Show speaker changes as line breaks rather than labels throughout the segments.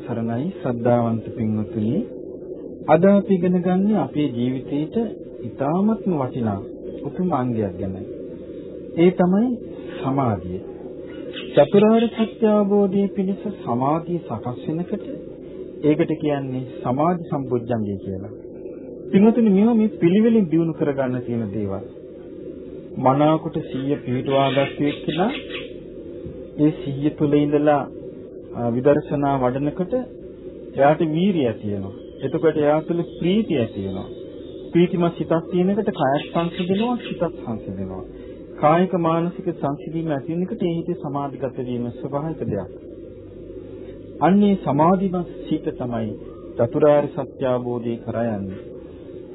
තෙරුවන් සරණයි ශ්‍රද්ධාවන්ත පින්වතුනි අද අපි ඉගෙන ගන්නේ අපේ ජීවිතේට ඉතාමත්ම වටිනා උතුම් අංගයක් ගැන. ඒ තමයි සමාධිය. චතුරාර්ය සත්‍ය අවබෝධයේ පිණිස සමාධිය සකස් වෙනකොට ඒකට කියන්නේ සමාධි සම්පූර්ණංගය කියලා. පින්වතුනි මේවා මේ පිළිවෙලින් දිනු කරගන්න තියෙන දේවල්. මනාවකට 100 පිටුවාගත් එක්කලා ඒ 100 තුල ඉඳලා විදර්ශනා වඩනකොට එයාට වීරිය ඇති වෙනවා. එතකොට එයා තුළ ප්‍රීතිය ඇති වෙනවා. ප්‍රීතිමත් සිතක් තියෙනකොට කායස් සංසිඳනවා, සිතත් සංසිඳනවා. කායික මානසික සංසිඳීම ඇති වෙනකොට ඒ හිතේ සමාධිගත වීම ස්වභාවික දෙයක්. අන්නේ සමාධිමත් සිත තමයි චතුරාර්ය සත්‍ය අවබෝධය කරා යන්නේ.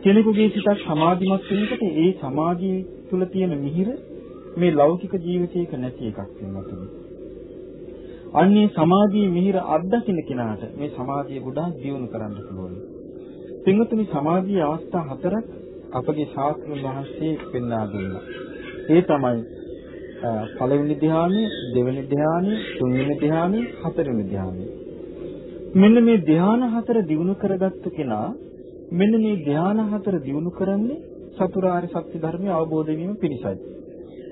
කෙනෙකුගේ සිතක් සමාධිමත් වෙනකොට ඒ සමාධිය තුළ තියෙන මිහිර මේ ලෞකික ජීවිතයක නැති එකක් වෙනවා. අන්නේ සමාධියේ මිහිර අත්දකින්න කෙනාට මේ සමාධිය ගොඩාක් දියුණු කරන්න පුළුවන්. පින්වතුනි සමාධියේ අවස්ථා හතරක් අපගේ ශාස්ත්‍රඥ වහන්සේ පෙන්වා දුන්නා. ඒ තමයි පළවෙනි ධ්‍යානෙ, දෙවෙනි ධ්‍යානෙ, තුන්වෙනි ධ්‍යානෙ, හතරවෙනි ධ්‍යානෙ. මෙන්න මේ ධ්‍යාන හතර දිනු කරගත්තු කෙනා මෙන්න මේ ධ්‍යාන හතර දිනු කරන්නේ චතුරාර්ය සත්‍ය ධර්මය අවබෝධ වීම පිණිසයි.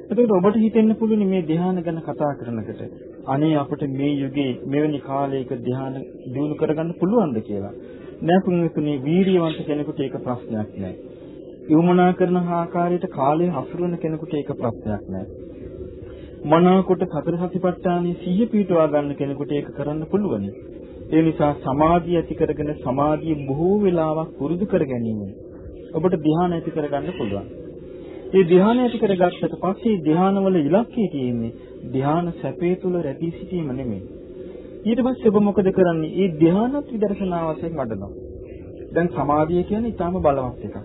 එතකොට ඔබට හිතෙන්න පුළුවන් මේ ධ්‍යාන ගැන කතා කරනකොට අනේ අපිට මේ යුගයේ මෙවැනි කාලයක ධ්‍යාන දිනු කරගන්න පුළුවන්ද කියලා. නෑ පුණ්‍යතුනි වීර්යවන්ත කෙනෙකුට ඒක ප්‍රශ්නයක් නෑ. යොමුනා කරන ආකාරයට කාලය හසුරුවන කෙනෙකුට ඒක ප්‍රශ්නයක් නෑ. මනාකොට සතර සතිපට්ඨානයේ සිහිය පිටවා ගන්න කෙනෙකුට ඒක කරන්න පුළුවන්. ඒ නිසා සමාධිය ඇති කරගෙන සමාධිය බොහෝ වෙලාවක් පුරුදු කර ගැනීම ඔබට ධ්‍යාන ඇති කරගන්න පුළුවන්. ඒ ධ්‍යාන ඇති කරගත්තට පස්සේ ධ්‍යානවල ඉලක්කය තියෙන්නේ ධ්‍යාන සැපේ තුල රැඳී සිටීම නෙමෙයි. ඊට පස්සේ ඔබ මොකද කරන්නේ? ඒ ධ්‍යානත් විදර්ශනා වශයෙන් වඩනවා. දැන් සමාධිය කියන්නේ ඊටාම බලවත් එකක්.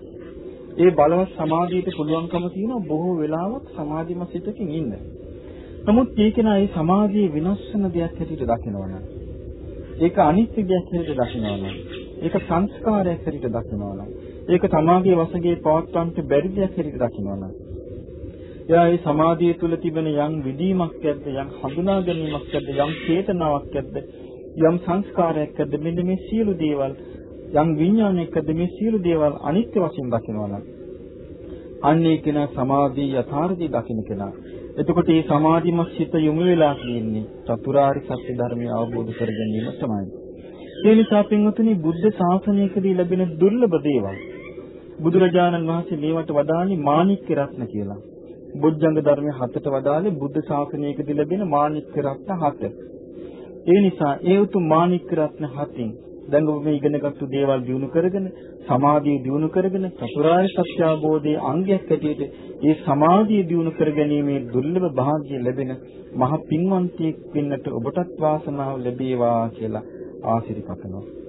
ඒ බලවත් සමාධියට පුළුවන්කම තියෙන බොහෝ වෙලාවක් සමාධිමත් සිතකින් ඉන්න. නමුත් ඒක නයි සමාධිය විනාශ වෙන දෙයක් හැටියට දකිනවනම් ඒක අනිත්‍ය දෙයක් හැටියට දකිනවනම් ඒක සංස්කාරයක් හැටියට දකිනවනම් ඒක තමාගේ වශයෙන් පවත්වන්නට බැරි දෙයක් හැටියට දකිනවනම් එයා ඒ සමාධිය තුළ තිබෙන යම් විදීමක් ඇද්ද යම් හඳුනා ගැනීමක් ඇද්ද යම් චේතනාවක් ඇද්ද යම් සංස්කාරයක් ඇද්ද මෙන්න මේ සියලු දේවල් යම් විඥානයක් ඇද්ද මේ සියලු දේවල් අනිත්‍ය වශයෙන් දකිනවනම් අන්නේ කෙනා සමාධිය යථාර්ථය දකින්න කෙනා එතකොට මේ සමාධිමත් සිත යොමු වෙලා තියෙන්නේ චතුරාර්ය සත්‍ය ධර්මය අවබෝධ කර ගැනීම තමයි. ඒ නිසා පින්වතුනි බුද්ධ ශාසනයකදී ලැබෙන දුර්ලභ දේවල් බුදුරජාණන් වහන්සේ මේවට වදාන්නේ මාණික්ක රත්න කියලා. බොජ්ජංග ධර්මයේ හතට වදාළේ බුද්ධ ශාසනයකදී ලැබෙන මාණික්ක රත්න හත. ඒ නිසා ඒ උතුම් මාණික්ක රත්න හතින් දැන් ඔබ මේ ඉගෙනගත්තු දේවල් දිනු කරගෙන සමාධිය දිනු කරගෙන චතුරාර්ය සත්‍ය අවබෝධයේ අංගයක් ඇටියට ඒ සමාධිය දිනු කරගැනීමේ දුර්ලභ භාග්‍ය ලැබෙන මහ පින්වන්තියෙක් වෙන්නට ඔබටත් වාසනාව ලැබේවා කියලා ආශිර්වාද කරනවා